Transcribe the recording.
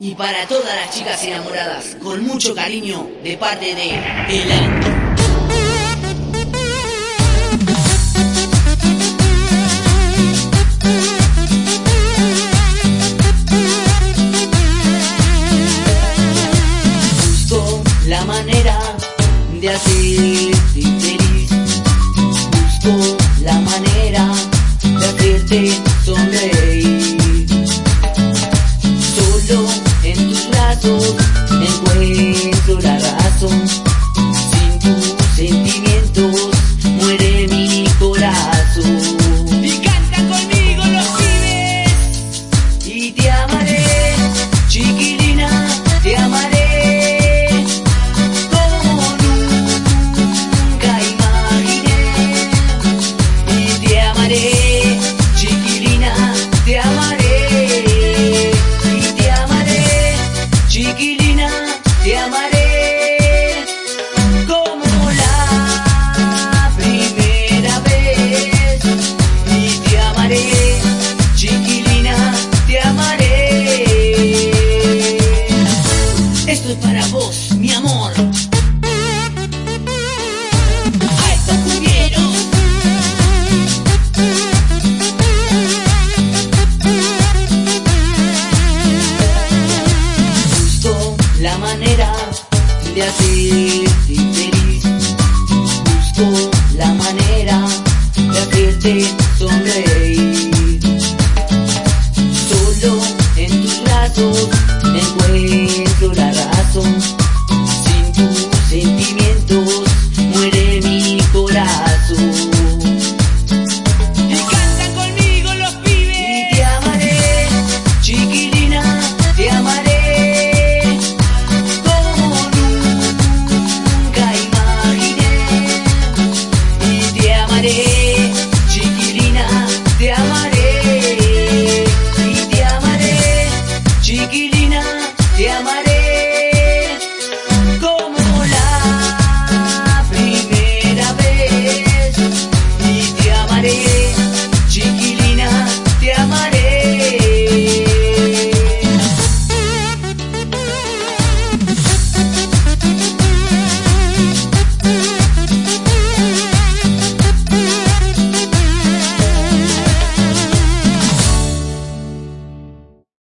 Y para todas las chicas enamoradas, con mucho cariño de parte de Elan. Busco la manera de hacerte feliz. Busco la manera de hacerte sonreír. En Es para vos, mi amor. A estos cumbieros. Busco la manera de hacerte feliz. Busco la manera de hacerte sonreír.